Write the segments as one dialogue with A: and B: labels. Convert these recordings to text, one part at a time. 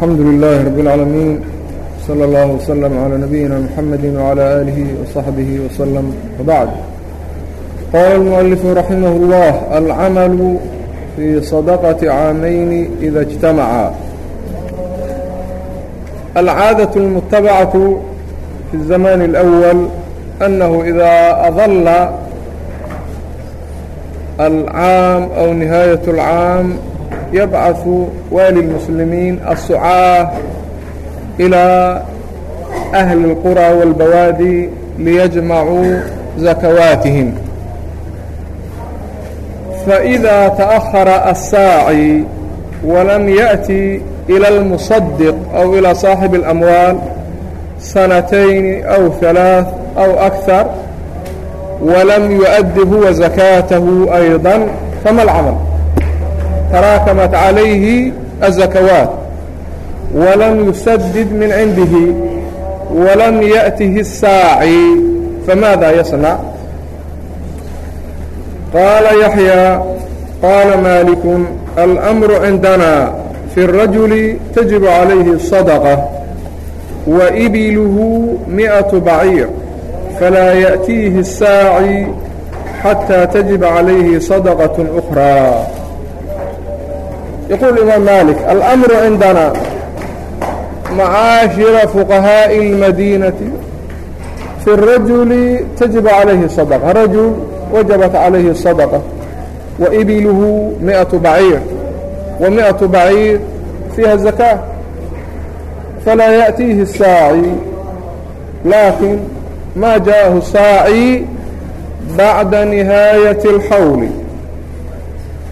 A: alxamdu lilaahi rabi اlcaalamiin salى اllah wslm calى nabiyina mxamedi wclى aalihi wصaxbihi wslm wbacd qaala اlmualifu raximah اllah alcamalu fii sadaqati caamayni ida اjtamaca alcaadaة اlmutabacatu fi الzaman اlأwal anahu ida adala alcaam aw nihaayaة اlcaam يبعث والي المسلمين السعاة إلى أهل القرى والبوادي ليجمعوا زكواتهم فإذا تأخر الساعي ولم يأتي إلى المصدق أو إلى صاحب الأموال سنتين أو ثلاث أو أكثر ولم يؤد هو زكاته أيضا فما العمل؟ تراكمت عليه الزكوات ولم يسدد من عنده ولم يأته الساعي فماذا يصنع قال يحيى قال مالك الأمر عندنا في الرجل تجب عليه الصدقة وإبله مئة بعير فلا يأتيه الساعي حتى تجب عليه صدقة أخرى يقول الإمام مالك الأمر عندنا معاشر فقهاء المدينة في الرجل تجب عليه الصدقة رجل وجبت عليه الصدقة وإبله مئة بعير ومئة بعير فيها الزكاة فلا يأتيه الساعي لكن ما جاءه الساعي بعد نهاية الحول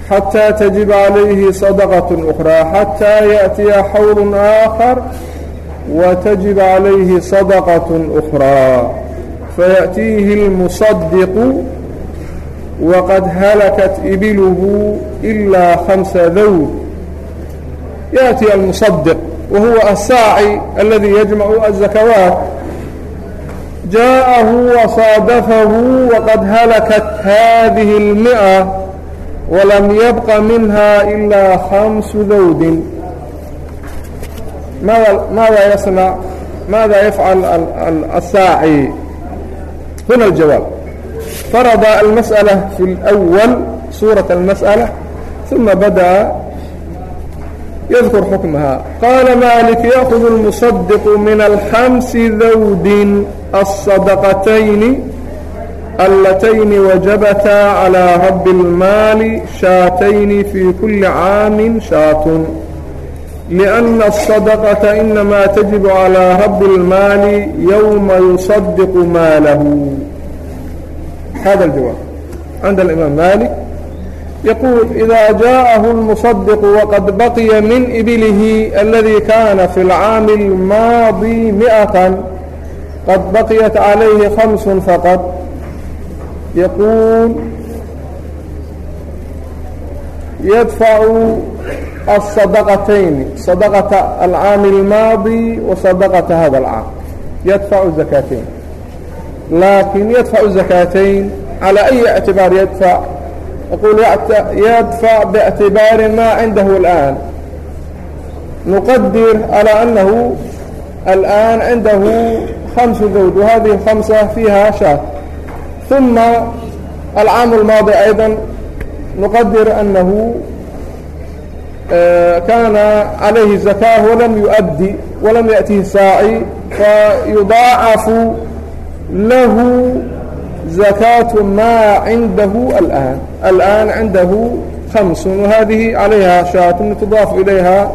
A: xataa tajib calayhi sadaqat ukhraa xataa yaأtiya xawlu aakhar watajib calayhi sadaqat ukhraa fayaأtiihi اlmusadiqu waqad halakat ibiluhu ilaa hamsa dawd yaأtii almusadiq wahuwa asaaci aladii yajmacu azakawaat jaaءahu wasaadafahu waqad halakat hadihi اlmia walam yabqa minha ilaa khamsu dawdin maada yasna maada yafcal asaaci huna aljawaab farada almasأala fi اlأwal suuraة almasأala ثuma badaأa yadkur xukmaha qaala malik yaأkhud اlmuصadiqu min alkhamsi dawdin aلsadaqatayni allatayni وجبتا على رب المال شاتين في كل عام shaatun لأن الصدقة إنما تجب على رب المال يوم يصدق ماله هذا الجواب عند الإمام مالك يقول إذا جاءه المصدق وقد بقي من إبله الذي كان في العام الماضي مئة قد بقيت عليه خمس فقط يقول يدفع الصدقتين صدقة العام الماضي وصدقة هذا العام يدفع الزكاتين لكن يدفع الزكاتين على أي اعتبار يدفع يقول يدفع باعتبار ما عنده الآن نقدر على أنه الآن عنده خمس جود وهذه الخمسة فيها شات ثم العام الماضي أيضا نقدر أنه كان عليه الزكاة ولم يؤدي ولم يأته الساعي فيضاعف له زكاة ما عنده الآن الآن عنده خمس وهذه عليها شاة تضاف إليها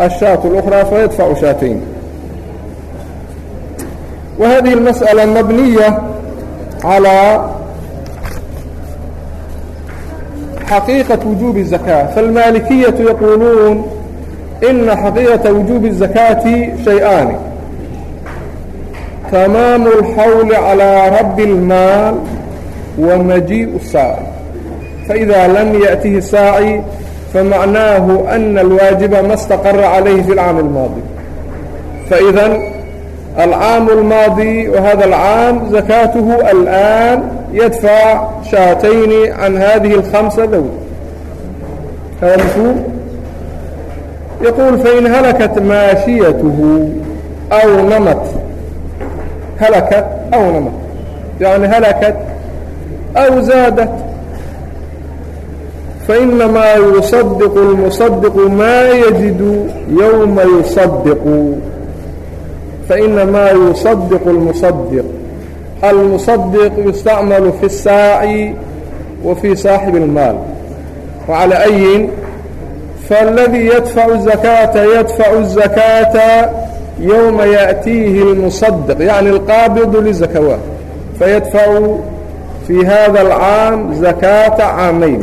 A: الشاة الأخرى فيدفع شاتين وهذه المسألة مبنية على حقيقة وجوب الزكاة فالمالكية يقولون إن حقيقة وجوب الزكاة شيئان تمام الحول على رب المال ومجيء السائل فإذا لم يأته الساعي فمعناه أن الواجب ما استقر عليه في العام الماضي فإذا العام الماضي وهذا العام زكاته الآن يدفع شاتين عن هذه الخمسة ذوي هذا يقول فإن هلكت ماشيته أو نمت هلكت أو نمت يعني هلكت أو زادت فإنما يصدق المصدق ما يجد يوم يصدق fainamaa yusadiqu اlmusadiq almusadiq yustacmalu fi الsaaci wa fii saaxibi اlmaal wacalaa ayin faaladii yadfacu الzakaata yadfacu الzakaata yowma yaأtiihi اlmusadiq yacni اlqaabidu lizakawaat fayadfacu fii hada اlcaam zakaata caamayn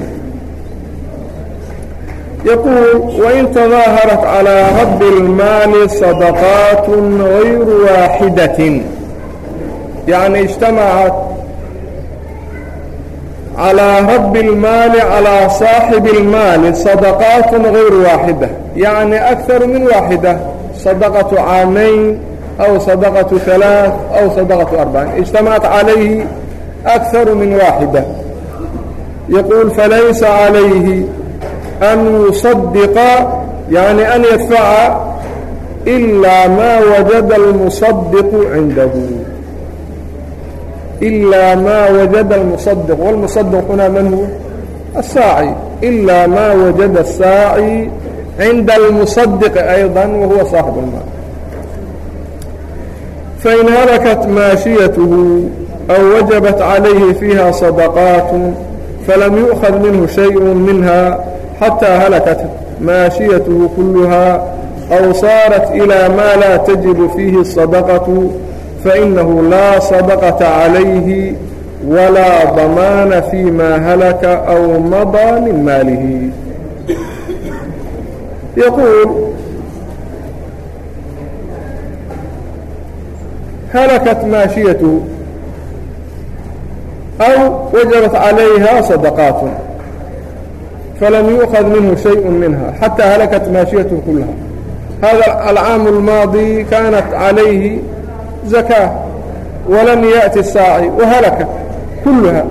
A: yaquul wain tadaaharat calىa rabbi اlmaali sadaqaat gayru waaxidatin yacni ijtamacat calىa rabbi اlmaali calىa saaxibi اlmaali sadaqaat gayru waaxida yacni akharu min waaxida sadaqaةu caamayn aw sadaqaةu alaaث aw sadaqaةu arbaciin ijtamacat calayhi akharu min waaxida yaquul falaysa calayhi an yuصadiqa yani an yadfaca ilaa maa wajada اlmusadiqu cindahu ilaa maa wajada اlmusadiq wاlmusadiq huna man huwa asaaci ilaa maa wajada الsaaci cinda اlmusadiqi ayضa wahuwa saaxib اlmaal fain harakat maashiyatuhu aw wajabat calayhi fiiha sadaqaat falam yu'khad minhu shay minha xataa halakat maashiyatuhu kulluhaa aw saarat ilaa maa laa tajibu fiihi sadaqatu fainahu laa sadaqata calayhi walaa damaana fii maa halaka aw madaa min maalihi yaquul halakat maashiyatuhu aw wajabat calayha sadaqaat falam yuukhad minhu shayءu minha xatى halakat maashiyatu kulaha hada alcaamu اlmaadi kaanat calayhi zakaa walam yaأti saaci wahalakat kuluha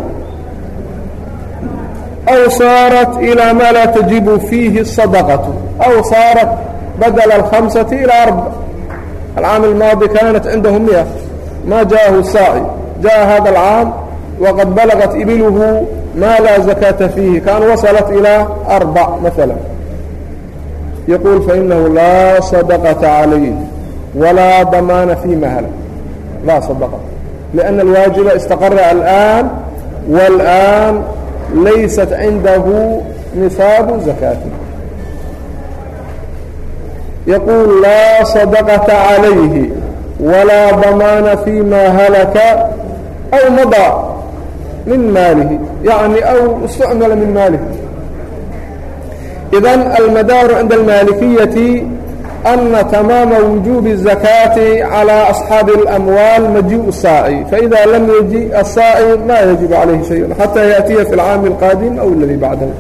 A: aw saarat ilaa maa laa tajibu fiihi sadaqatu aw saarat badala alhamsati ilaa arba alcaam almaadi kaanat cindahu miya maa jaahu saaci jaa hada alcaam waqad balagat ibiluhu ما لا زكاة فيه كان وصلت إلى أربع مثلا يقول فإنه لا صدقة عليه ولا ضمان في مهل لا صدقة لأن الواجبة استقر الآن والآن ليست عنده نصاب زكاة يقول لا صدقة عليه ولا ضمان فيما هلك أو مضى min maalihi yani aw istcmala min maalihi. Idan almadaaru cinda almaalikiyati ana tamaama wujuubi الzakaati calى asxaabi اlamwaal majiءu saaci faida lam yaji asaaci ma yajibu calayhi shayء xata yaأtiya fi اlcaami اlqaadim aw اladii bacdahu.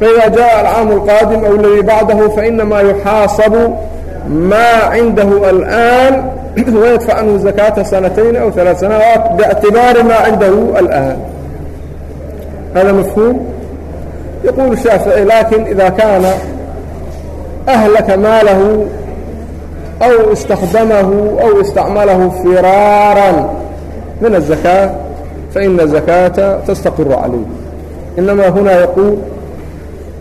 A: Faida jaءa alcaamu اlqaadim aw اladii bacdahu fainama yuxaasabu ma cindahu alآan wayadfac canhu zakaata sanatayn aw alaa sanawaat biاctibaari ma cindahu alآan هذا مفهوم يقول الشافعي لكن إذا كان أهلك ماله أو استخدمه أو استعمله فرارا من الزكاة فإن الزكاة تستقر عليه إنما هنا يقول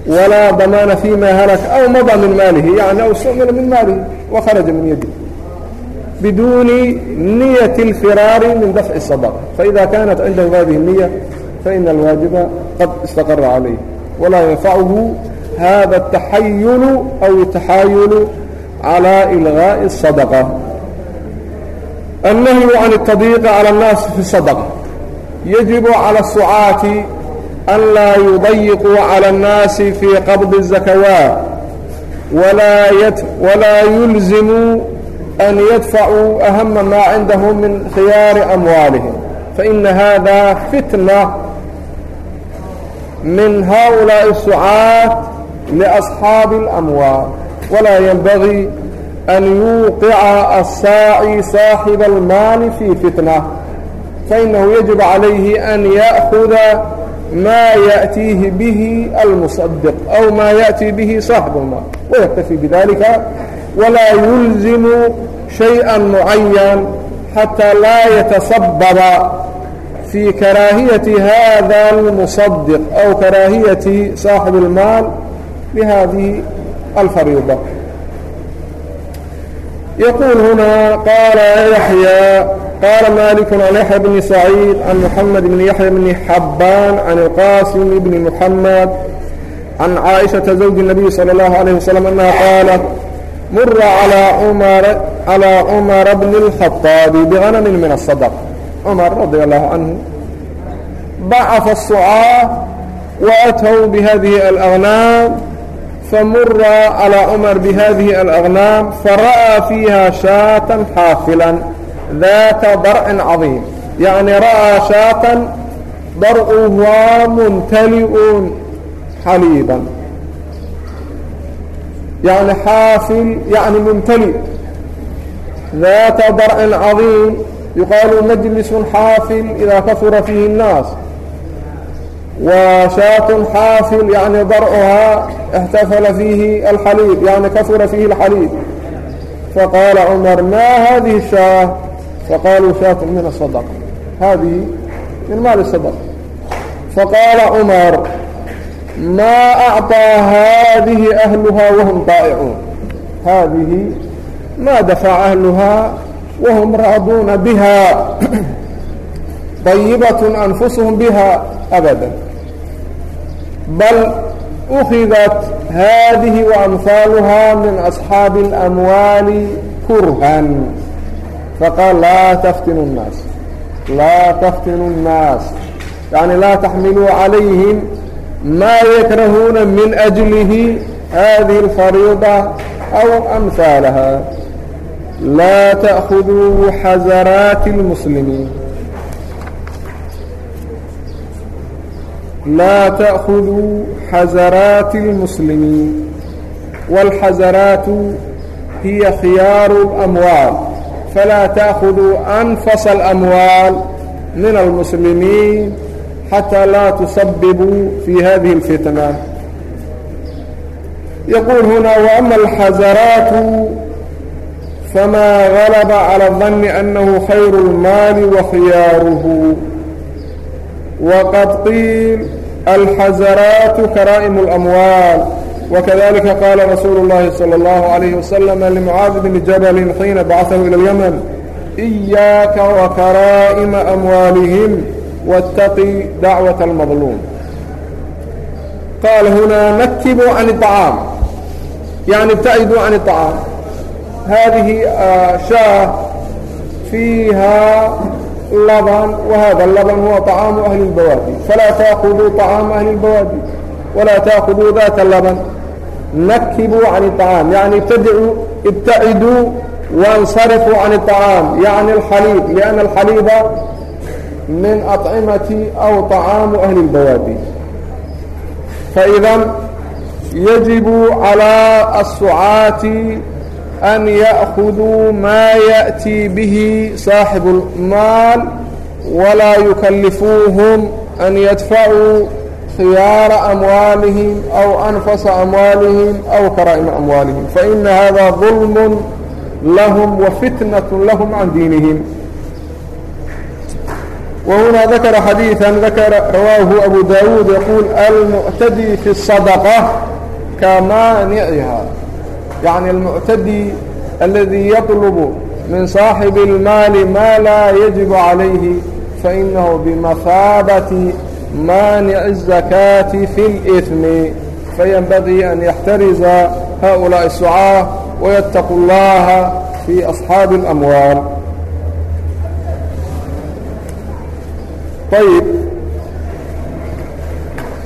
A: ولا ضمان فيما هلك أو مضى من ماله يعني أو استعمل من ماله وخرج من يده بدون نية الفرار من دفع الصدقة فإذا كانت عنده هذه النية فإن الواجب قد استقر عليه ولا ينفعه هذا التحيل أو التحايل على إلغاء الصدقة النهي عن التضييق على الناس في الصدقة يجب على السعاة أن لا يضيقوا على الناس في قبض الزكوات ولا, يت ولا يلزموا أن يدفعوا أهم ما عندهم من خيار أموالهم فإن هذا فتنة من هؤلاء السعاة لأصحاب الأموال ولا ينبغي أن يوقع الساعي صاحب المال في فتنة فإنه يجب عليه أن يأخذ ما يأتيه به المصدق أو ما يأتي به صاحب المال ويكتفي بذلك ولا يلزم شيئا معين حتى لا يتسبب في كراaهية hذا المصدق أو كراaهية صاaحب الماaل لhذه الفريضة يقول هنا قال يحيى قال مالك عن يحيى بن سعيد عن محمد بن يحيى بن حبان عن القاسم بن محمد عن عائشة زوج النبي صلى الله عليه وسلم أنها قالت مر على عمر, على عمر بن الخطاب بغنم من الصدق cmar radia allahu canhu bacafa الsucaaf waatw bihadihi alأغnaam famura calىa cmar bihadihi alأغnaam fara'aa fiiha shaatan xaafilan daata darcin cadiim yacni ra'aa shaatan darcuhaa muntali'un xaliiban yani xaafil yani muntali. Daata darcin cadiim yuqaalu majlisu xaafil idaa kaura fiihi الnaas وshaaة xaafil yعni darcuhaa اxtafla fiihi alxaliib yani kaura fiihi اlxaliib faqaala cmar maa hadihi الshaaة faqaaluu shaaة min الصadq hadihi min maali الصadq faqaala cmar maa أcطىa hadihi أhluhaa wahm طaa'icuun hadihi maa dafaca أhluhaa whm raaduuna biha طayibaة anfusuhum biha abada bal ukidat hadihi وamhaaluha min aصxaabi اlamwaali kurhan faqaal laa taftinu الnaas laa taftinu الnaas yaعni laa taxmiluu عalayhim ma yakrahuuna min أjlihi hadihi اlfariiضة aw amhaalaha laa ta'khuduu xasaraati اlmuslimiin laa ta'khuduu xasaraati اlmuslimiin wاlxasaraatu hiya khiyaaru اlamwaal falaa ta'khuduu anfasa اlamwaal min almuslimiin xataa laa tusabibuu fi hadihi اlfitna yaquul huna waama alxasaraatu famaa galaba calى danni annahu khayru اlmaali wa khiyaaruhu waqad qiil alxasaraatu karaa'imu اlamwaal wkadalika qaala rasuulu اllahi salى اllahu عalayh waslm limucaadi bni jabalin xiina bacaثahu ilى اlymn iyaaka wakaraa'ima amwaalihim wاtaqi dacwaة اlmadluum qaala hunaa nakibu can اطacaam yani ibtacduu can اطacaam hadihi shaah fiiha laban wahada laban huwa طacaamu ahli اlbawaadi falaa taakuduu طacaama ahli اlbawaadi walaa taakuduu data laban nakibuu can الطacaam yani ibtaciduu waاnsarifuu can الطacaam yani اlxaliib liأna alxaliiba min acimati aw طacaamu ahli اlbawaadi faidan yajibu calىa الsucaati أn yأkudوu maa yأtii bihi saaxibu اlmaal walaa yukallifuuhum an yadfacuu khiyaara amwaalihim aw anfasa amwaalihim aw karaa'ima amwaalihim faina hada ظulm lahm wafitnaة lahm can diinihim وهنا ذكر حديثا ذكر رواه أبو داود يقول المعتدي في الصدقة كمانعها yacni almuctadi aladii yatlubu min saaxibi اlmaali ma laa yajibu calayhi fainahu bimahaabati maanici الzakaati fi اlإثmi fayanbagii an yaxtariza haؤulaaءi الsucaa wayataqu اllaha fii asxaabi اlamwaal ayb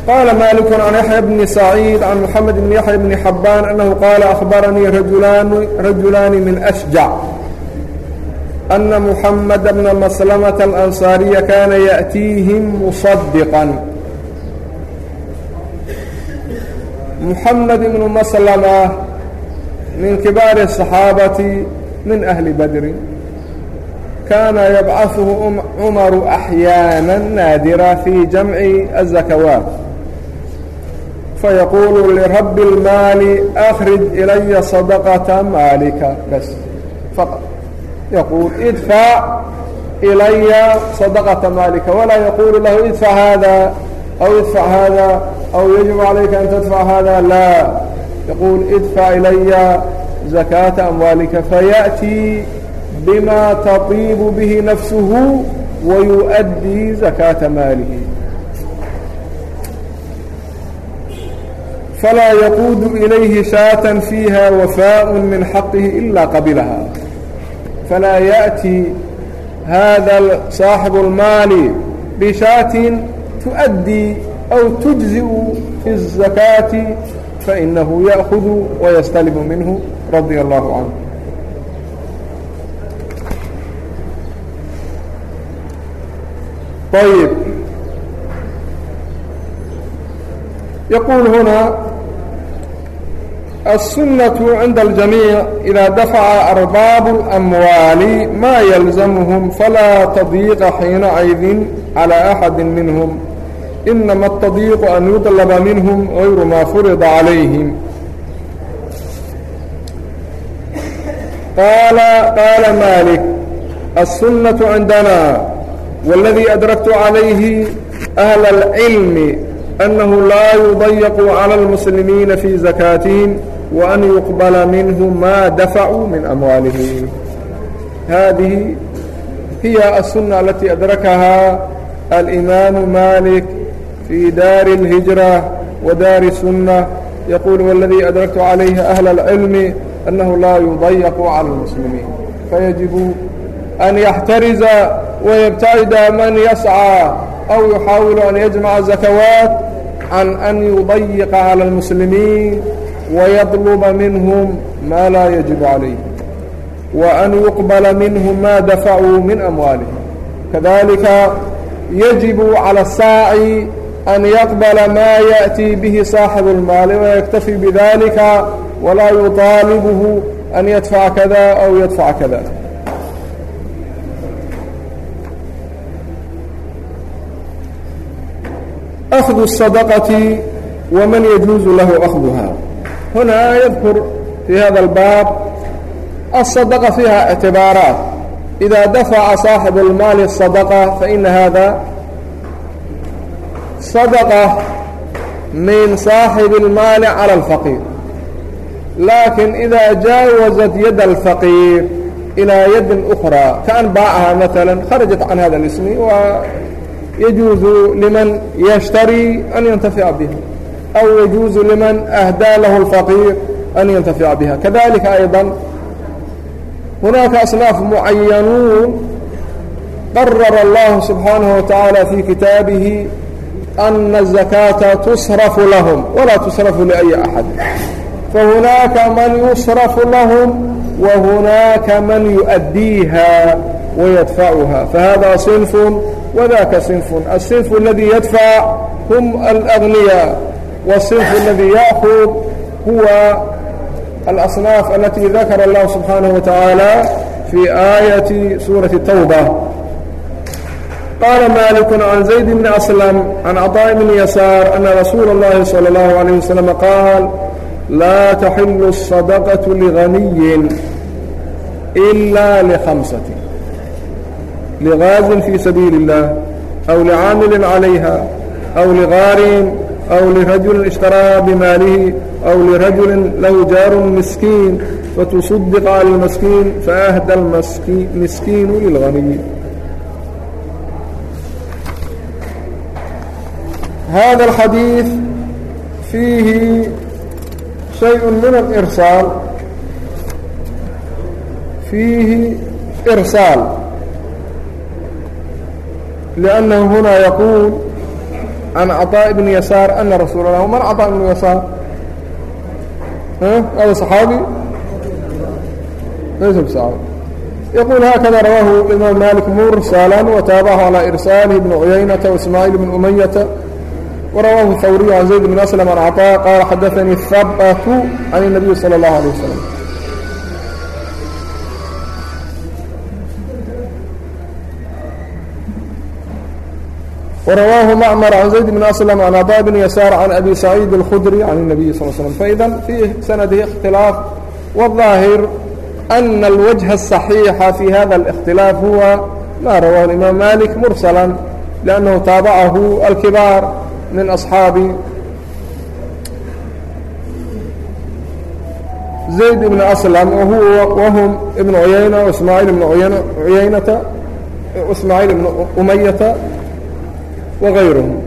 A: qال mالك عن يحيى بن سعيد عن محمد بن يحيى بن حبان أنه قال أخبرني رجلان, رجلان من أشجع أن محمد بن مسلمة الأنصاري كان يأتيهم مصدقا محمد بن مسلمة من كبار الصحابة من أهل بدر كان يبعثه عمر أحيانا نادرا في جمع الزكوات fayaquulu lirabbi اlmaali akhrij ilaya sadaqata maalika bas faqad yaquul idfac ilaya sadaqata maalika walaa yaquulu lahu idfac hada aw idfac hada aw yajibu calayka an tadfac hada laa yaquul idfac ilaya zakaata amwaalika fayaأtii bima tatiibu bihi nafsuhu wayuؤaddii zakaata maalihi falaa yaquudu ilayhi shaatan fiiha wafaaءu min xaqihi ilaa qabilahaa falaa yaأtii hada saaxibu اlmaali bishaatin tuؤaddii aw tujzi'u fi الzakaati fainahu ya'hudu wayastalibu minhu radia allahu canhu طيب. يقول هنا السuنة عند الجamيع إdا dafca أرباab الأموaaل ma يلزمهم falaa تضيiqa حيiنaعaydin عalى أحad minهم إنama التضيiq أn يطلبa minهm غayru ma فرضa عalayهim qال qاala mالك السuنة عindana والذي أdركت عalayه أهل العلم أنه laa يضيق عlى المسلمين في زكاaتهم وأن يقبل منه ما دفعوا من أمواله هذه هي السنة التي أدركها الإمام مالك في دار الهجرة ودار السنة يقول والذي أدركت عليه أهل العلم أنه لا يضيق على المسلمين فيجب أن يحترز ويبتعد من يسعى أو يحاول أن يجمع زكواaت عن أن يضيق على المسلمين ويطلب منهم ما لا يجب عليه وأن يقبل منهم ما دفعوا من أموالهم كذلك يجب على الساعي أن يقبل ما يأتي به صاحب المال ويكتفي بذلك ولا يطالبه أن يدفع كذا أو يدفع كذا أخذ الصدقة ومن يجوز له أخذها hunaa yadkur fii hada albaab asadaqa fiiha ictibaaraat ida dafaca saaxibu اlmaali الsadaqa faina hada sadaqa min saaxibi اlmaali cala اlfaqiir laakin idaa jaawazat yada alfaqiir ilىa yadin ukraa kaan baacaha maala kharajat can hada اlismi wa yajuuzu liman yashtarii an yantafica biha أو يجوز لمن أهدى له الفقير أن ينتفع بها كذلك أيضا هناك أصناف معينون قرر الله سبحانه وتعالى في كتابه أن الزكاة تصرف لهم ولا تصرف لأي أحد فهناك من يصرف لهم وهناك من يؤديها ويدفعها فهذا صنف وذاك صنف الصنف الذي يدفع هم الأغنياء والصنف الذي يأخذ هو الأصناف التي ذكر الله سبحانه وتعالى في آية سورة التوبة قال مالك عن زيد بن أسلم عن عطاء بن يسار أن رسول الله صلى الله عليه وسلم قال لا تحل الصدقة لغني إلا لخمسة لغاز في سبيل الله أو لعامل عليها أو لغار أو لرجل اشترى بماله أو لرجل له جار مسكين فتصدق على المسكين فأهدى المسكين للغني هذا الحديث فيه شيء من الإرسال فيه إرسال لأنه هنا يقول عن عطاء بن يسار أن رسول الله من عطاء بن يسار هذا صحابي ليس بصحابي يقول هكذا رواه الإمام مالك مرسلا وتابعه على إرساله ابن عيينة وإسماعيل بن أمية ورواه الثوري عن زيد بن أسلم عن عطاء قال حدثني الثبت عن النبي صلى الله عليه وسلم ورواه معمر عن زيد بن أسلم عن عطاء بن يسار عن أبي سعيد الخدري عن النبي صلى الله عليه وسلم فإذا في سنده اختلاف والظاهر أن الوجه الصحيح في هذا الاختلاف هو ما رواه الإمام مالك مرسلا لأنه تابعه الكبار من أصحاب زيد بن أسلم وهو وهم ابن عيينة وإسماعيل بن عيينة, عيينة وإسماعيل بن أمية وغيرهم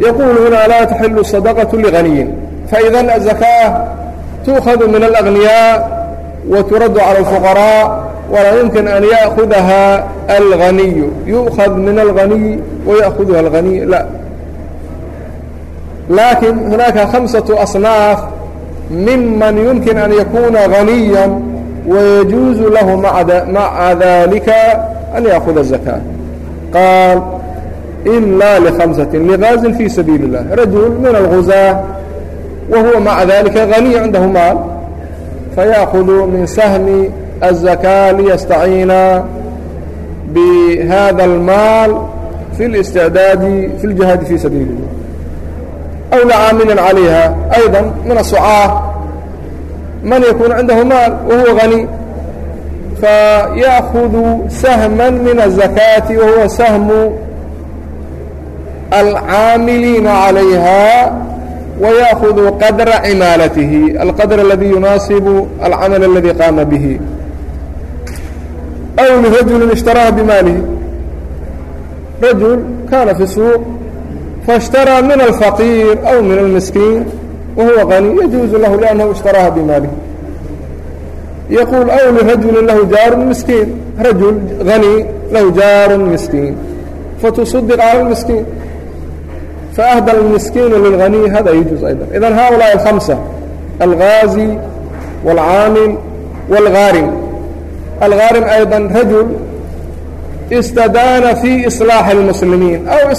A: يقول هنا لا تحل الصدقة لغني فإذا الزكاة تؤخذ من الأغنياء وترد على الفقراء ولا يمكن أن يأخذها الغني يؤخذ من الغني ويأخذها الغني لا لكن هناك خمسة أصناف ممن يمكن أن يكون غنيا ويجوز له مع ذلك أن يأخذ الزكاة قال إلا لخمسة لغاز في سبيل الله رجل من الغزاة وهو مع ذلك غني عنده مال فيأخذ من سهم الزكاة ليستعين بهذا المال في الاستعداد في الجهاد في سبيل الله أو لعامل عليها أيضا من السعاة من يكون عنده مال وهو غني فيأخذ سهما من الزكاة وهو سهم الcاamiliina عalayha وyأkذu qadرa cimaalatihi الqadر اladي yuنaasiب الcamaل اladي qaama bه أw لrajuل اشhtarاha bmaalihi rajuل kaana fi الsuuq faاshtarىa min الفaqيir أw min الmiskiin wahuwa غanي yaجuuزu lahu لأnhu اshtarاha bmaalihi yaquul أw lirajuli lahu jaaru miskiin rajul غanي lahu jaaru miskiin faتصudiq calى الmiskiin فأهدى المسكين للغني هذا يجوز أيضا إذا هؤلاء الخمسة الغازي والعامل والغارم الغارم أيضا رجل استدان في إصلاح المسلمين أو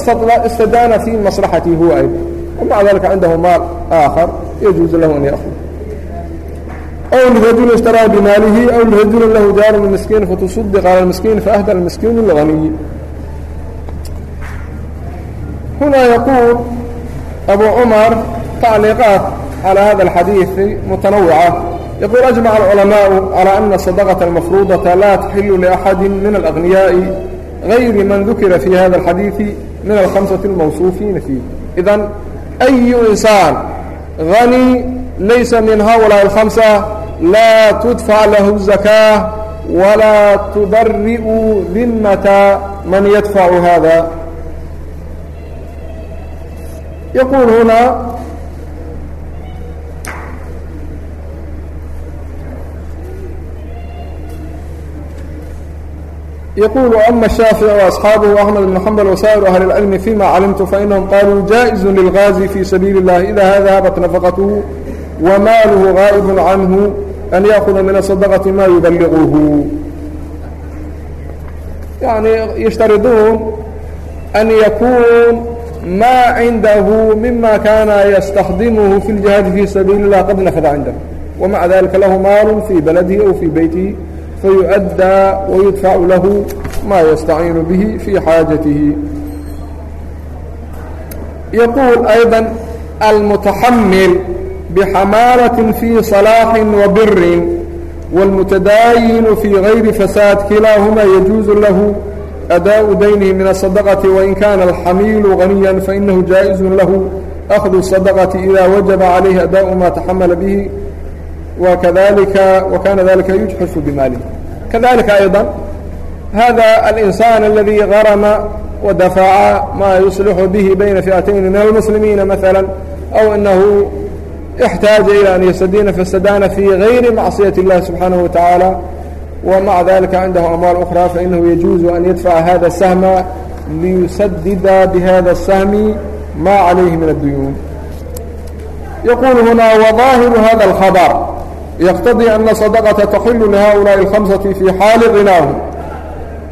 A: استدان في مصلحته هو أيضا ومع ذلك عنده مال آخر يجوز له أن يأخذ أو لرجل اشترى بماله أو لرجل له جار مسكين فتصدق على المسكين فأهدى المسكين للغني هنا يقول أبو عمر تعليقات على هذا الحديث متنوعة يقول أجمع العلماء على أن الصدقة المفروضة لا تحل لأحد من الأغنياء غير من ذكر في هذا الحديث من الخمسة الموصوفين فيه إذا أي إنسان غني ليس من هؤلاء الخمسة لا تدفع له الزكاة ولا تبرئ ذمة من يدفع هذا يقول هنا يقول أما الشافعي وأصحابه أحمد بن حنبل وسائر أهل العلم فيما علمت فإنهم قالوا جائز للغازي في سبيل الله إذا ذهبت نفقته وماله غائب عنه أن يأخذ من الصدقة ما يبلغه يعني يشترطون أن يكون maa cindahu mima kaana ystakdimuhu fi اljihaadi fii sabiili الlah qad nafda cindah wmaca dalika lahu maalu fii baladihi aw fii beytihi fayuؤaddaa wayudfacu lahu maa yastaciinu bihi fii xaajatihi yaquul ayضa almutaxamil bxamaalaة fii صalaaxi wabiri wاlmutadaayinu fii gayri fasaad kilaahumaa yajuuzu lahu أdاء dayنhi min الصدقة وin kana الxamiil غaنيا faإnahu jaaئز lahu أkd الصدقة إida waجaba عalayhi أdاء ma تaxamla bه وkana dalika يuجxس bmalh kadalika أيضا hada الإنسان اladي غarma وadaفca ma يصلح bه bayna فiئatayni min الmسلimiiنa mثلا أو أnahu اxtaaجa إlى an ysadina fasadana fي غayri macصiyaة الlahi subحaanaه وتaعaaلى ومع ذلك عنده أموال أخرى فإنه يجوز أن يدفع هذا السهم ليسدد بهذا السهم ما عليه من الديون يقول هنا وظاهر هذا الخبر يقتضي أن صدقة تحل لهؤلاء الخمسة في حال غناهم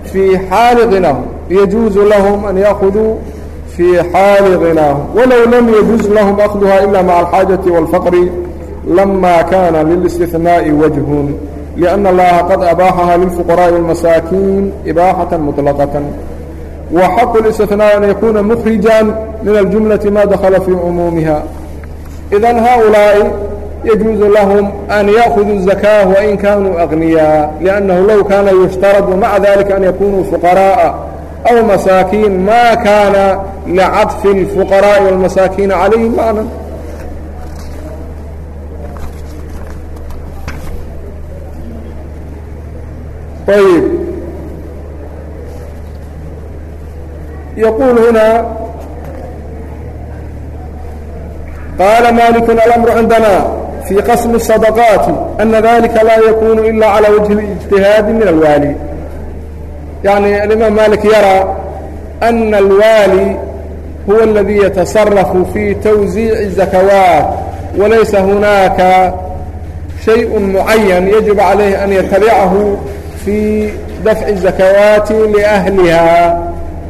A: في حال غناهم يجوز لهم أن يأخذوا في حال غناهم ولو لم يجوز لهم أخذها إلا مع الحاجة والفقر لما كان للاستثناء وجه لأن الlaha qad abaaxaha lilfuqaraaءi والmasaakiin ibaaxaة mطلaqaة وxaqu الاsتiثnاء an yakuna mkrija min الجumlaة ma dakla fii umuumiha إdan haؤulaaءi yجuز lahm an yأkhuduu الزakاة وin kanuu أغنiyاء لأnnahu low kana yuشhtarط maعa dalika an yakunuu fuqaraaءa أw masaakiin ma kana lcaطfi الfuqaraaءi والmasaakiina عalayhim maعنa ayb yaquul hunaa qaala maaliku alamru cindana fii qasmi الsadaqaati ana dalika laa yakunu ila calى wajhi اijtihaadi min alwaali yaعni alimaam malik yaraa ana alwaali huwa aladii yatasarafu fi tawziici zakawaat walaysa hunaaka shayء mucayan yajibu calayhi an yatabicahu في دفع الزكوات لأهلها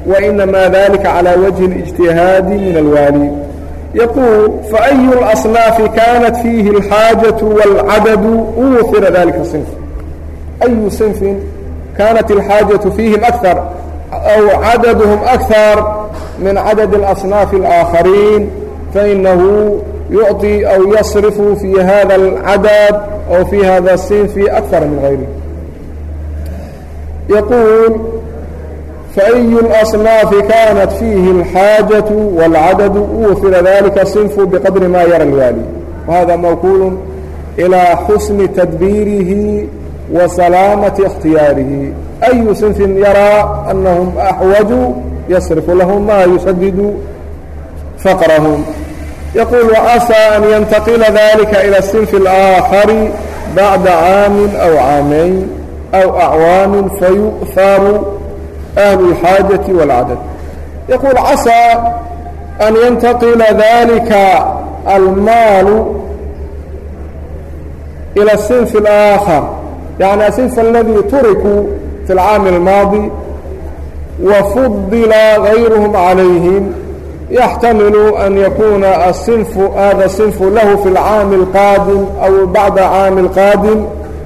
A: وإنما ذلك على وجه الاجتهاد من الوالي يقول فأي الأصناف كانت فيه الحاجة والعدد وثر ذلك الصنف أي صنف كانت الحاجة فيهم أكثر أو عددهم أكثر من عدد الأصناف الآخرين فإنه يعطي أو يصرف في هذا العدد أو في هذا الصنف أكثر من غيره yaquul faأyu الأصنaafi kaanat fiihi الxaajaة wاlcadad uwfira dalika sinfu bqadri ma yara اlwaali wahada mawkuul ilىa xusni tadbiirihi wa salaamati اkhtiyaarihi أyu sinfin yaraa anahum أxwaju yasrifu lahum ma yusaddidu faqrahum yaquul waasa an yantaqila dalika ilى الsinfi الآakhari bacda caamin aw caamayn أو أعوام فيؤثر أهل الحاجة والعدد يقول عسى أن ينتقل ذلك المال إلى الصنف الآخر يعني الصنف الذي تركوا في العام الماضي وفضل غيرهم عليهم يحتمل أن يكون الصنف هذا الصنف له في العام القادم أو بعد عام القادم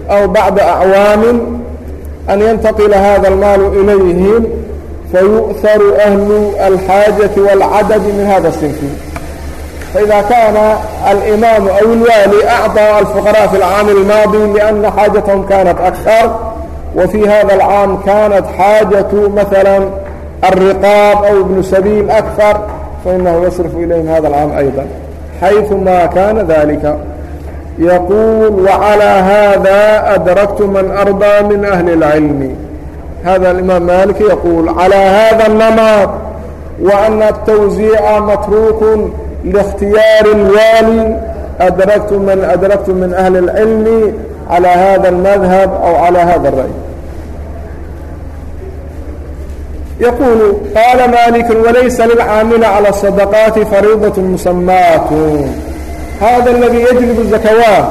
A: أو بعد أعوام an yantaqila hada almaalu ilayhim fayu'haru ahlu alxaajati wاlcadadi min hada sinfi faida kaana alimaamu aw اlwaali acطaa alfuqaraء fi اlcaami اlmaadi liأna xaajatahum kanat akar wfي hada اlcaam kanat xaajaة maala الriqaab aw ibnu sabiil akar fainahu yasrifu ilayhim hada اlcaam ayضa xayثu ma kana dalika yquul وعalىa hada أdragtu man أrضى min أhli الcilm hada imaam maliki yquul عalىa hada الnamaad وأn التwزيica matruuk lاkhtiyaar الwali أdragtu man أdragtu min أhli الcilm عalى hada الmadhab أو عalى hada الra'y yquul qaala malik walaysa lilcaamili calى الصadaqaati fariidaة musamaat hada اladي yجلb الزakwan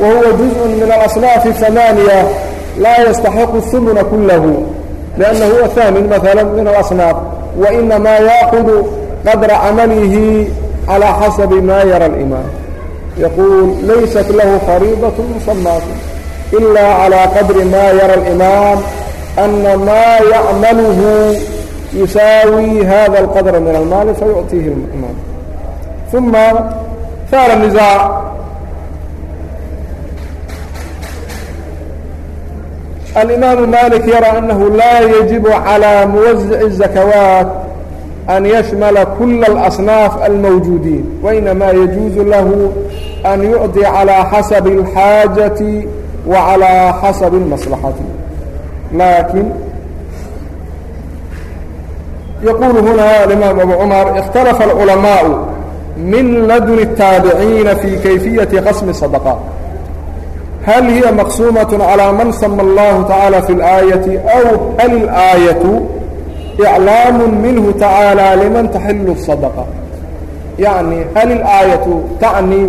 A: wahuwa جuزء min aلأصنaafi ثamaaنiya laa yastaxiq الثumna kulahu لأnnahu huwa ثamin maثala min aلأصناaf wainamaa yaأkhud qadra camalihi calى xasabi ma yara الإimaam yaquul laysat lahu fariidaة musamaaة إila عalى qadri ma yara الإimaam أna maa yacmalhu yusaawi hada الqadra min almaali fayuعطiihi الإimaam uma ثالثا الإمام مالك يرى أنه لا يجب على موزع الزكوات أن يشمل كل الأصناف الموجودين وإنما يجوز له أن يعطي على حسب الحاجة وعلى حسب المصلحة لكن يقول هنا الإمام أبو عمر اختلف العلماء min ladn الtaabiciina fii kayfiyaةi qasmi الsadaqaat hal hiya maqsuumaة calىa man sama اllahu tacaala fi اlaayaةi aw hal ilaayaةu iclaamu minhu tacaalى liman taxilu الsadaqa yaعni hal ilaayaةu tacni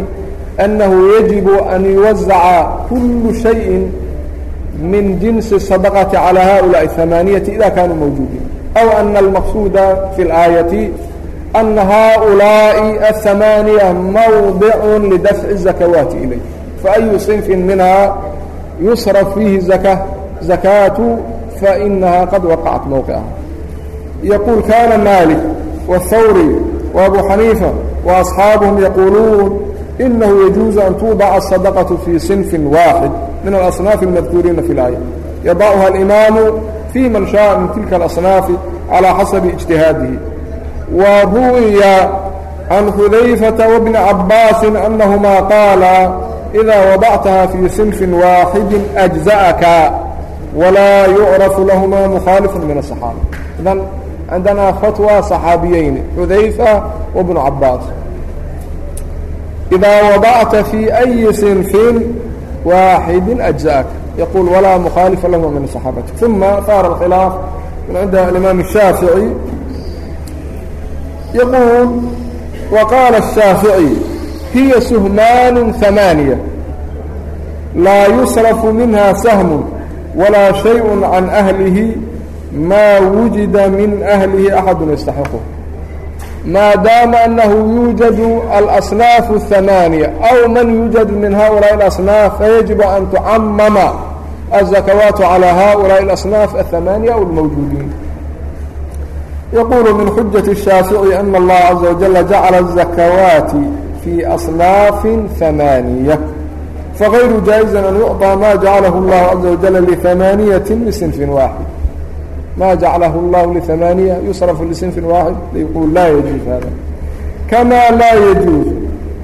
A: أnnahu yajibu an yuwazaca kulu شhayi min jinsi الsadaqati calى haؤulaaءi الثamaaniyati ida kaanuu mawjuudiin aw ana almaqsuuda fi اlaayaةi أن هؤلاء الثمانية موضع لدفع الزكوات إليه فأي صنف منها يصرف فيه الزكاة زكاة فإنها قد وقعت موقعها يقول كان مالك والثوري وأبو حنيفة وأصحابهم يقولون إنه يجوز أن توضع الصدقة في صنف واحد من الأصناف المذكورين في الآية يضعها الإمام في من شاء من تلك الأصناف على حسب اجتهاده wa ruwiya can xudayfata wabni cabbaasin annahumaa qaala idaa wadactaha fii sinfin waaxidin ajza'aka walaa yucrafu lahumaa mukhaalifun min asaxaaba idan cindanaa fatwa saxaabiyeyni xudayfa wabnu cabbaas idaa wadacta fii ayi sinfin waaxidin ajza'aka. يقول ولا مخالف لهما من صحابته ثم صار الخلاف من عند الإمام الشافعي يقول وقال الشافعي هي سهمان ثمانية لا يصرف منها سهم ولا شيء عن أهله ما وجد من أهله أحد يستحقه ما دام أنه يوجد الأصناف الثمانية أو من يوجد من هؤلاء الأصناف فيجب أن تعمم الزكوات على هؤلاء الأصناف الثمانية أو الموجودين yqul min xujaة الshaafiعi an اllaha caزa wajala jacala الzakawaati fii aصnaafi ثamaaniya fagayru jaaizan an yucطى ma jacalahu اllahu caزa wajala lثamaaniyaة bisinfi waaxid ma jacalahu اllahu lثamaaniya yusrafu lisinfi waaxid yqul laa yajuuz hada kama laa yajuuz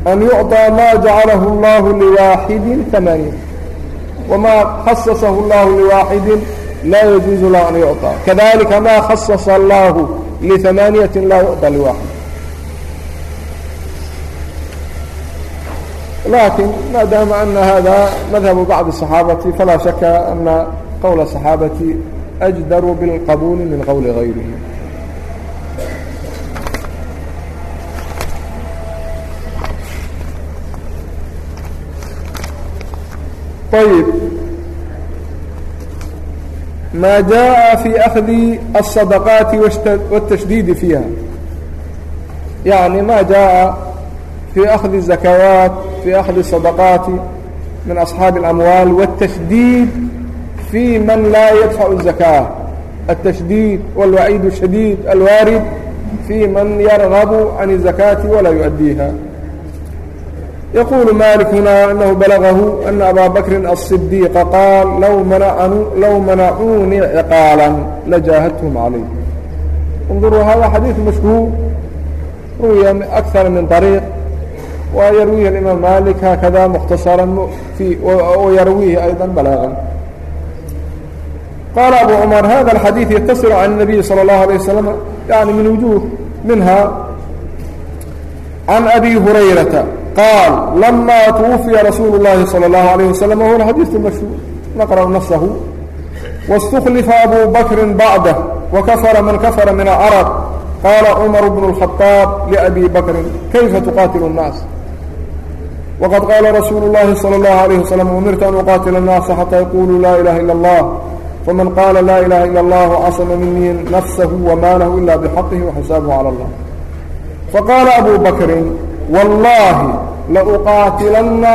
A: an yucطى ma jacalahu اllahu liwaaxidi ثamaaniya wama khasasahu اllahu liwaaxidi laa yajuuzu lahu an yucطa kadalika maa khasasa allahu liamaaniyati laa yucطa liwaaxid laakiin maadaama ana hada madhabu bacdi الصaxaabati falaa shaka ana qowla الصaxaabati ajdaru biاlqabuuli min qowli غayrihi ayb ma jaءa fي أkdi الصadqaaتi والتashdiidi فيha yaعni ma jaءa fي أkdi الزakawaaت fي أkdi الصadqaaتi min أصxaabi الأmwaal والتashdiid fي man laa yadفع الزakاة التashdiid والwaعيid الشhadيid الwaarid fي man yarغb عan الزakاaةi walaa يؤdiiha yqul malik huna anahu balagahu ana aba bakri aلصidiiqa qaal low manacuunii ciqaala lajaahadthm calayh اnduruu hada xadiiث mashhuur ruwiya akara min طariiq wa yarwihi اimaam malik hakada mukhtasaran yarwihi ayضa balaagan qaala abu cmar hada اxadiiث ytaصil can الnabiy salى الlahu عalيه waslm yani min wujuh minha can abi hurayraةa qaal lamaa twufiya rasuulu اllahi salى اllahu alayه wasalam huna xadiiu mashhuur naqra'u nafsahu waاstuklifa abu bakri bacdah wakafara man kafara min alcarab qaala cumar bnu اlkhaaab liabi bakrin kayfa tuqaatilu الnaas waqad qaala rasuulu اllahi salى اllahu alayه wasalam umirta an uqaatila الnaasa xataa yaquluu laa ilaha ila اllah faman qaala laa ilaha ila اllah casma minii nafsahu wamaalahu ila bxaqihi waxisaabuhu calى اllah faqaala abu bakrin wallaahi lauqaatilanna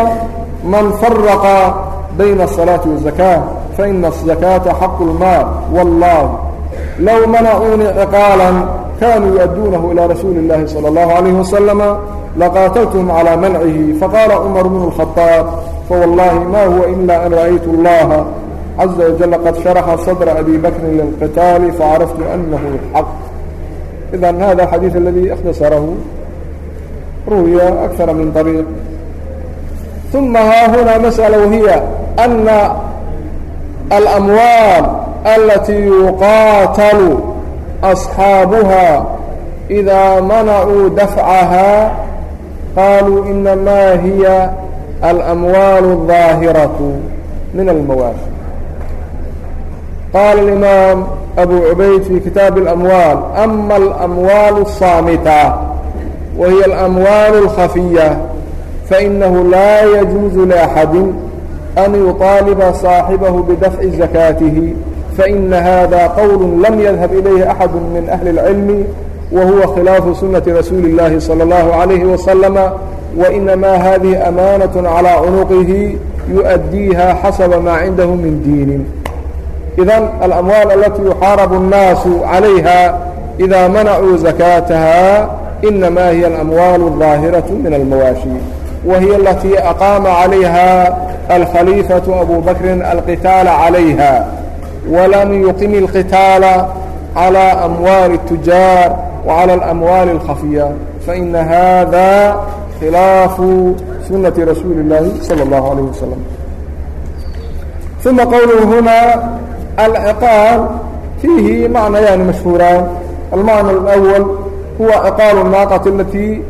A: man faraqa bayna الصalaaةi والزakaa faina الزakaaةa xaqu اlmaal wاllah low manacuunii ciqaalan kanuu yuadduunahu ilى rasuuli الlahi salى الlahu عalayه wasalama laqaataltuhum calى mancihi faqaala cumar bnu الkhaطaab fawallaahi ma huwa ila an ra'aytu اllaha caزa wajala qad sharaxa صadra abi bakrin lilqitaali facaraftu anahu اlxaq idan hada xadiiث aladii اkhtasarahu ruwiya akara min ariiq uma haahunaa masأala wahiya ana alamwaal alatii yuqaatalu asxaabuha إida manacuu dafcahaa qaluu inamaa hiya alamwaal الظaahiraة min almawaafi qaala اlimaam abu cubayd fi kitaabi اlamwaal ama alamwaal الsaamita wahiy اlamwaal اlkhafiya fainahu laa yajuuzu liaxadi an yuطaaliba صaaxibahu bidafci zakatihi faina hada qowl lam yadhab ilayhi axad min ahli اlcilmi wahuwa khilaafu sunati rasuuli اllahi salى اllahu عalayhi wasalama wainamaa hadihi amaanaة calىa cunuqihi yuؤaddiiha xasaba maa cindahu min diinin idan alamwaal alatii yuxaarabu الnaasu calayha ida manacuu zakaataha inamaa hiy اlamwaal الظaahiraة min اlmawaashi wahiy alatii aqaama عalayha alkhaliifaة abu bakrin alqitaala عalayha walam yuqim اlqitaala عalى amwaali التujaar وعalى اlamwaali الkhafiya faina hada khilaafu sunati rasuuli اllaahi salى اllahu عalيyه waslm uma qowluhu huna alciqaal fiihi macnayani mashhuuraan almacna اlأwl huwa aqaalu naaqati alatii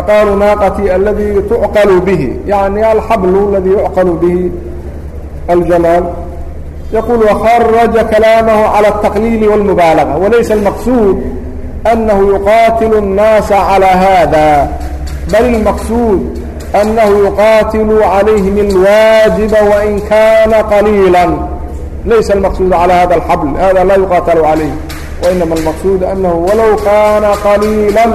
A: aqaalu naaqati aladii tucqalu bihi yani alxablu aladii yucqalu bihi aljamaal yaqul waharaja kalaamahu cala altaqliili walmubaalaga. Walaysa almaqsuud anahu yuqaatilu الnaasa cala hada bal ilmaqsuud أنه يقاتل عليهم الواجب وإن كان قليلا ليس المقصود على هذا الحبل هذا لا يقاتل عليه وإنما المقصود أنه ولو كان قليلا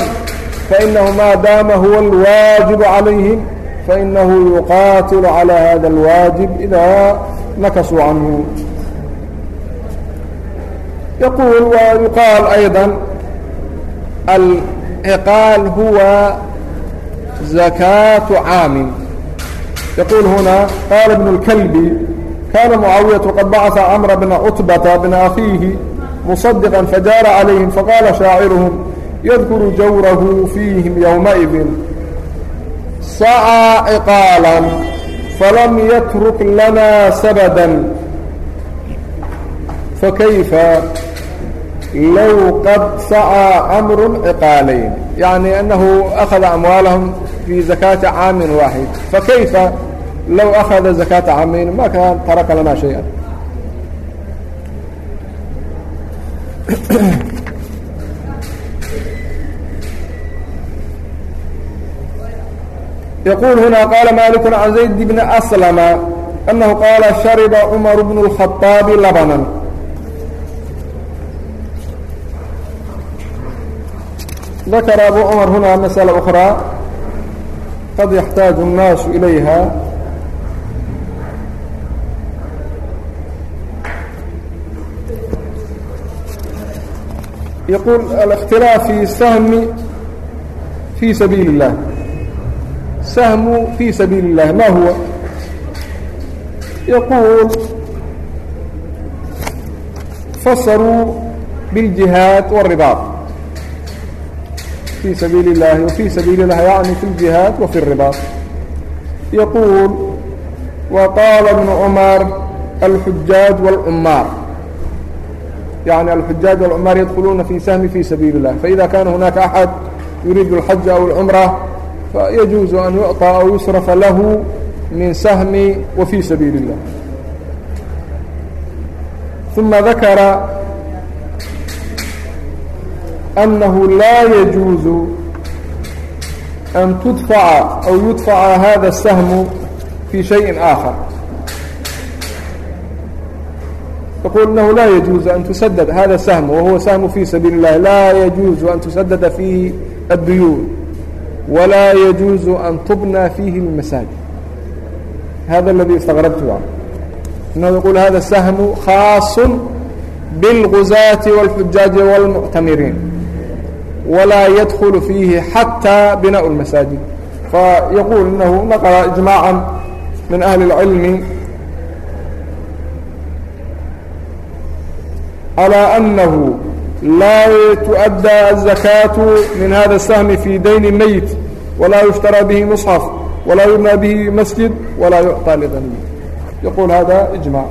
A: فإنه ما دام هو الواجب عليهم فإنه يقاتل على هذا الواجب إذا نكسوا عنه يقول ويقال أيضا العقال هو زكاة عام يقول هنا قال ابن الكلبي كان معاوية قد بعث عمرو بن عتبة بن أخيه مصدقا فجار عليهم فقال شاعرهم يذكر جوره فيهم يومئذ سعى عقالا فلم يترك لنا سبدا فكيف لو قد سعى أمر عقالين يعني أنه أخذ أموالهم في زكاة عام واحد فكيف لو أخذ زكاة عامين ما كان ترك لنا شيئا يقول هنا قال مالك عن زيد بن أسلم أنه قال شرب عمر بن الخطاب لبنا ذكر أبو عمر هنا مسألة أخرى قد يحتاج الناس إليها yaquul alاkhtilاaf fi sahmi fii sabiili الlah sahmu fii sabiili الlah ma huwa yaquul fasaruu biاljihaad wالribaad fii sabiili الlahi wafii sabiili الlah yaعni fi اljihaad wafi الribaad yaquul waqaala bnu cmar alxujaaj wاlcumaar يعني الحجاج والعمار يدخلون في سهم في سبيل الله فإذا كان هناك أحد يريد الحج أو العمرة فيجوز أن يعطى أو يصرف له من سهم وفي سبيل الله ثم ذكر أنه لا يجوز أن تدفع أو يدفع هذا السهم في شيء آخر يقول إنه لا يجوز أن تسدد هذا سهم وهو سهم في سبيل الله لا يجوز أن تسدد فيه الديون ولا يجوز أن تبنى فيه المساجد هذا الذي استغربته عنه يقول هذا السهم خاص بالغزاة والفجاج والمؤتمرين ولا يدخل فيه حتى بناء المساجد فيقول إنه نقرأ إجماعا من أهل العلم على أنه لا تؤدى الزكاة من هذا السهم في دين الميت ولا يشترى به مصحف ولا يبنى به مسجد ولا يعطى لغني يقول هذا إجماع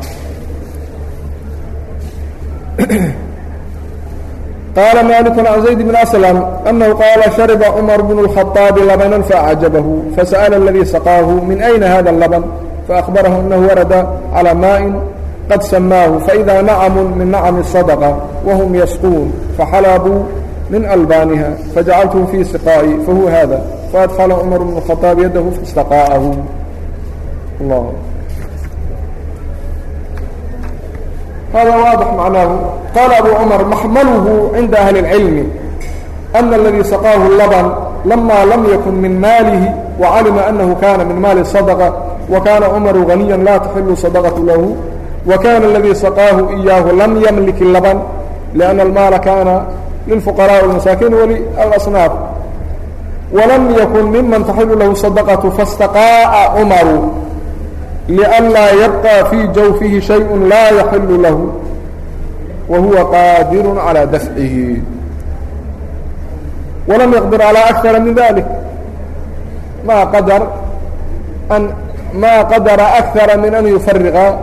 A: قال مالك عن زيد بن أسلم أنه قال شرب عمر بن الخطاب لبنا فأعجبه فسأل الذي سقاه من أين هذا اللبن فأخبره أنه ورد على ماء qad samaahu faإida nacamu min nacami الsadqa wahm yasquun faxalabuu min albaaniha fajacaltuhu fii siqaa'i fahuwa hada faadkala cumar bn khaaab yadahu fastaqaa'ahu hada waadx macnaahu qaala abu cumar maxmalhu cinda ahli اlcilmi ana aladii saqaahu laban lama lam yakun min maalihi wacalima anahu kana min maali صadqa wa kana cumaru ganiya laa taxilu sadaqaة وكان الذي سقاه إياه لم يملك اللبن لأن المال كان للفقراء والمساكين وللأصناف ولم يكن ممن تحل له صدقة فاستقاء عمر لئلا يبقى في جوفه شيء لا يحل له وهو قادر على دفعه ولم يقدر على أكثر من ذلك ما قدر أن ما قدر أكثر من أن يفرغ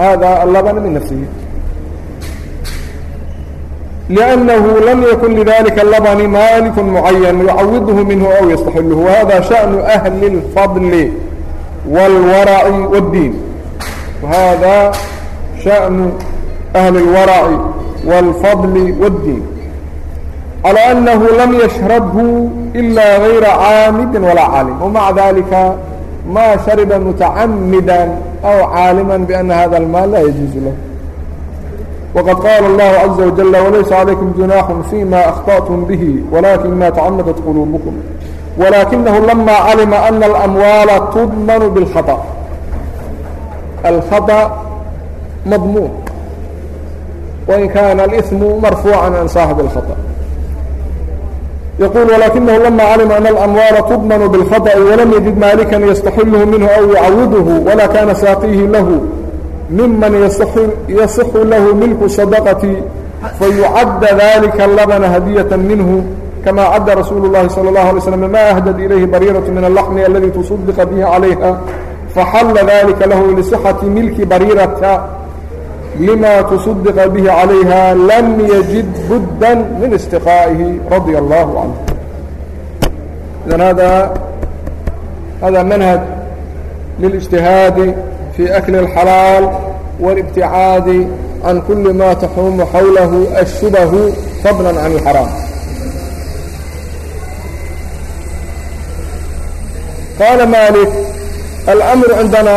A: هذا اللبن من نفسه لأنه لم يكن لذلك اللبن مالك معين يعوضه منه أو يستحله وهذا شأن أهل الفضل والورع والدين وهذا شأن أهل الورع والفضل والدين على أنه لم يشربه إلا غير عامد ولا عالم ومع ذلك ma shariba mutacamida aw caalima bana hada almaal laa yajuuzu lah wqad qaala اllahu caza wajala walaysa calaykum junaaxun fima akhطaأtum bihi walakin ma tacamadat quluubukum walakinahu lama calima ana alamwaala tudmanu biاlkhaطأ alkhaطأ madmuun wain kaana aliثmu marfuucan can saaxibi اlkhaطأ yquل وlakinahu lama calima an اlamwaala tdmn bاlkhaطأ walam yajid malika yastaxilhu minhu aw yucawiduhu wala kana saaqihi lahu miman yasixu lahu milku صadaqati fayucadda dalika labna hadiyaة minhu kama cadda rasuulu الlahi salى الlaه alay slm ma ahdad ilayhi bariiraة min اlaxmi aladi tuصadiqa bihi calayha faxala dalika lahu lisxati milki bariirata لma تصدqa bه عalayha lm yجid budda min اsتiqاaئihi radي الlah عanه idan hada hada manhaج liلاجtihaadi fي أkli الxalaal واlاbticaadi can kuli ma taxuumu xawlahu الshubh fadla can الxaraam qaala malik alأmru cindana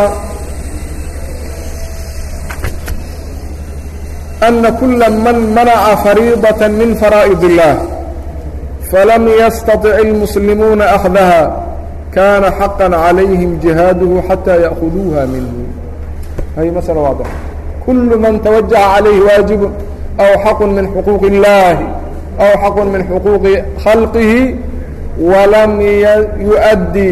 A: أna kula man manaca fariidaة min faraa'id الlah falam yastaطic اlmuslimuuna أkhdaha kaana xaqا عalayhim jihaaduhu xatىa yأkuduuha minhu hay masl waadx kul man tawajaha عalayhi waajib aw xaq min xuquuqi اllahi aw xaq min xuquuqi khalqihi walam yuؤddi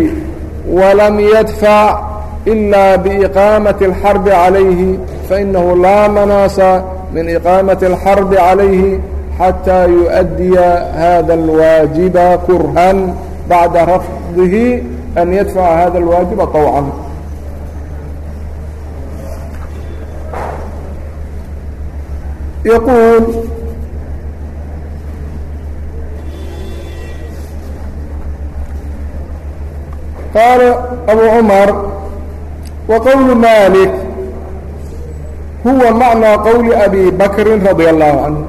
A: walam yadfac إila biiqaamaةi اlxarbi عalayhi fainahu laa manaasa min iqaamaةi اlxarbi calayhi xataa yuؤadiya hada اlwaajiba kurhan bacda rafdihi an yadfaca hada اlwaajiba طawcan yaquul qaala abu cumar wa qowlu malik huwa macnaa qowli abi bakrin radia allahu canhu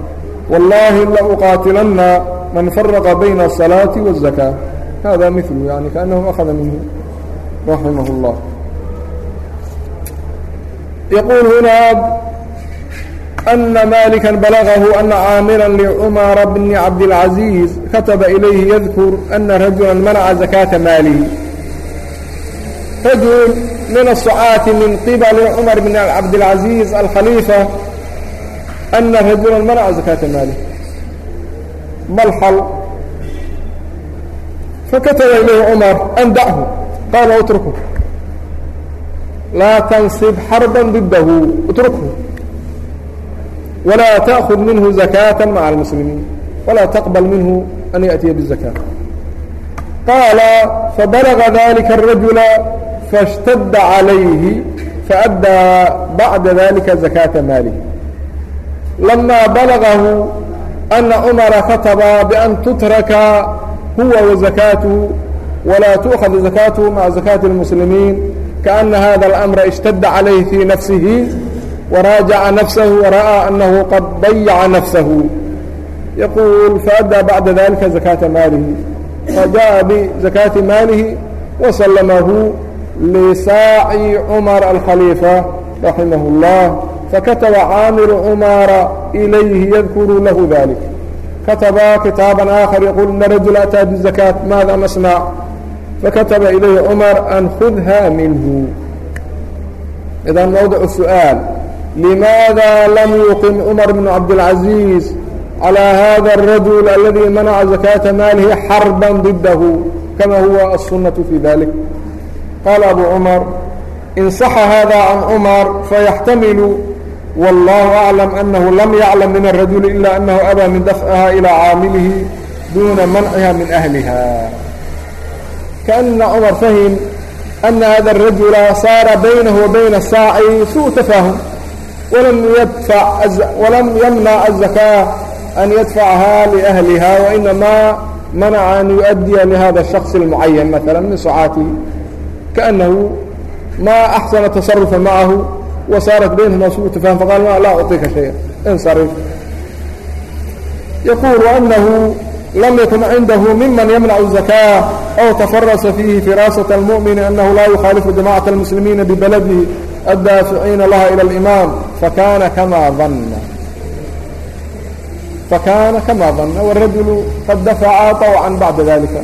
A: wallaahi la uqaatilanna man faraqa bayna asalaati waالzakaa hada milu yani kaanahu akhada minhu raximah اllah yaquul hunaa أن مالكا بلغه أن عامرا لعمر بن عبد العزيز كتب إليه يذكر أن رجلا منع زكاة ماله. رجل min الصcaati min qibali cmar bn cabdالcaزiiz alkhaliifa ana rajula manaca zakaata maali bal xal fakataba ilayhi cmar an dachu qaala اtrukhu laa tansib xarba ضidahu اtrukhu walaa taأkhud minhu zakaaةa maca اlmuslimiin walaa taqbal minhu an yaأtiya bالzakaaة qaala fabalaga dalika الrajula فاشتد عليه فأدى بعد ذلك زكاة ماله لما بلغه أن عمر خطب بأن تترك هو وزكاته ولا تؤخذ زكاته مع زكاة المسلمين كأن هذا الأمر اشتد عليه في نفسه وراجع نفسه ورأى أنه قد ضيع نفسه يقول فأدى بعد ذلك زكاة ماله فجاء بزكاة ماله وسلمه لsاacي cmر الkخليiفة رaحimه اللaه fakataba cاamiر cmara إlayhi ydkuru lahu ذلiك kataba kitaaبa آakخر yquل iن رajuل أtىa bالزakاaة maada نصنع؟ fakataba ilayhi cmar an khudha minhu idan mowdic su'aal limaada lam yuqim cumar bnu cabdilcaزiiz calىa hada الrajul aladii manaca زakaaةa maalihi xarba ضidahu kama huwa aلsunaة fii dalik qaala abu cumar in saxa hada can cumar fayaxtamilu wallahu aclam anahu lam yaclam min arajuli ila anahu abaa min dafcaha ilaa caamilihi duuna manciha min ahliha kaana cumar fahim ana hada arajula saara baynahu wa bayna saaci suu tafaahum walam yamnac azakaa an yadfacaha liahliha wainamaa manaca an yuؤddiya lihada الshakص اlmucayan maala min sucaatihi كأنه ما أحسن التصرف معه وصارت بينهما سوء تفاهم فقال ما لا أعطيك شيئا انصرف يقول وأنه لم يكن عنده ممن يمنع الزكاة أو تفرس فيه فراسة المؤمن أنه لا يخالف جماعة المسلمين ببلده الدافعين لها إلى الإمام فكان كما ظن فكان كما ظن والرجل قد دفع طوعا بعد ذلك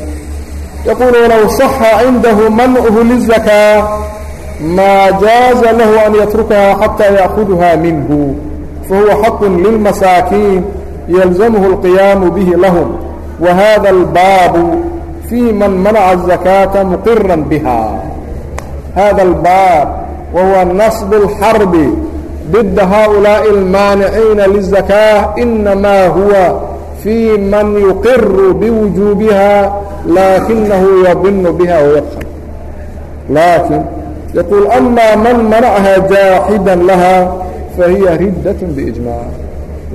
A: yaqulu low saxa cindahu manchu lizakaa maa jaaza lahu an yatrukaha xataa yaakuduha minhu fahuwa xaqun lilmasaakiin yalzamhu اlqiyaamu bihi lahum wa hada albaabu fii man manaca الzakaata muqira biha hada albaab wahuwa nasb اlxarbi ضda haؤulaaءi اlmaaniciina liلzakاة inamaa huwa fii man yuqiru biwujuubiha لakiنahu yabن bha وyبخل لakiن يقول أmا maن maنعهa جاaxدا لahا فهiy ridة بإجماع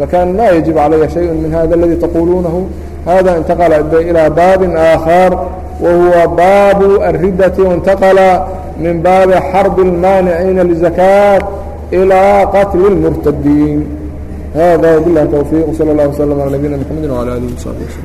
A: لكن لا يجب عaليa شhayء مiن hذا الذي تقuلuنه هذا انتقل إلى bاب آخر وهو bاب الردة وانتقل من bاب حرب المانعين لزكاة إلى qتل المرتدين هذا وبالله التوفيق وصلى الله وسلم على نبينا محمد وعلى آله وصحبه وسلم